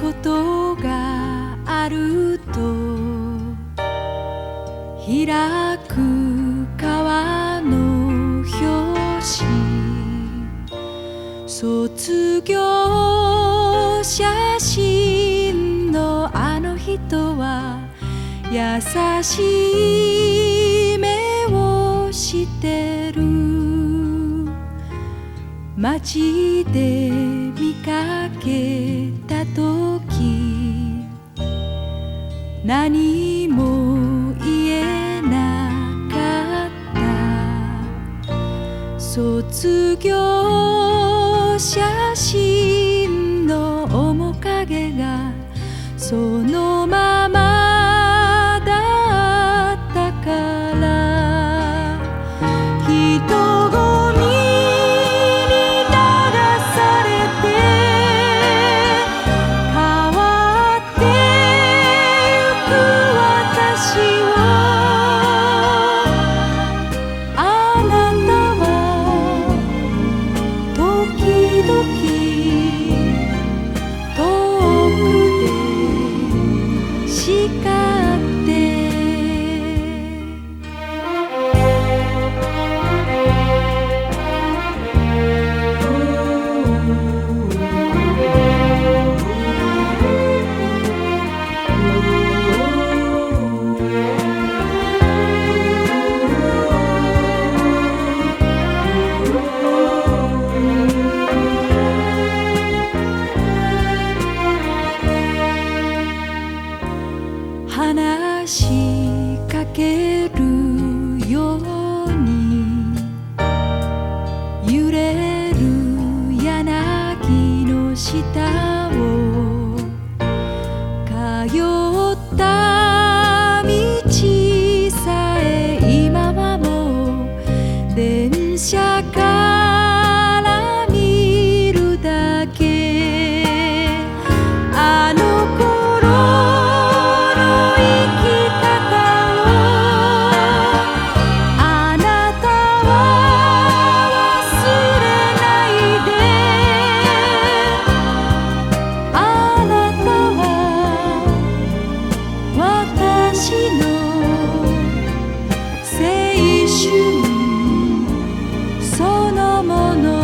ことがあると開く川の表紙卒業写真のあの人は優しい目をしてる。街で見かけた時何も言えなかった。卒業写真の面影がその仕掛けるように揺れる柳の下を通った道さえ今はもう電車がもの